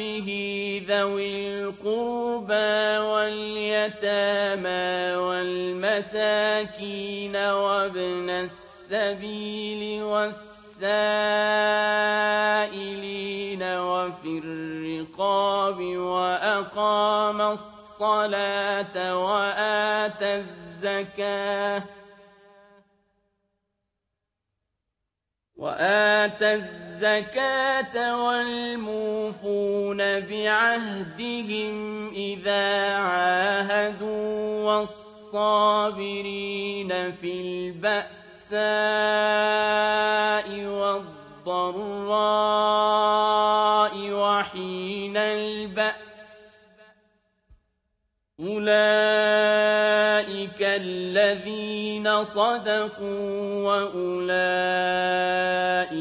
به ذوي القربى واليتامى والمساكين وابن السبيل والسائلين وفي الرقاب وأقام الصلاة وآتى الزكاة وآتى الزكاة والموفون بعهدهم إذا عاهدوا والصابرين في البأساء والضراء وحين البأس أولئك الذين صدقوا وأولئك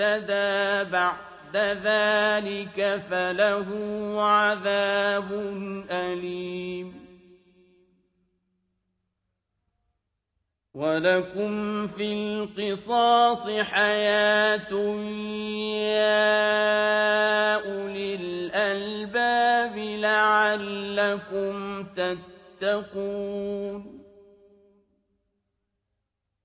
اعتدى بعد ذلك فله عذاب أليم ولكم في القصاص حياة يا أولي الألباب لعلكم تتقون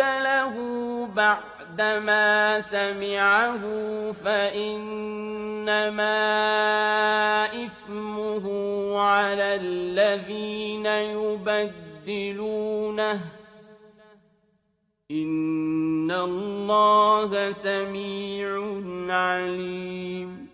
بدله بعدما سمعه فإنما إثمه على الذين يبدلونه. إن الله سميع عليم.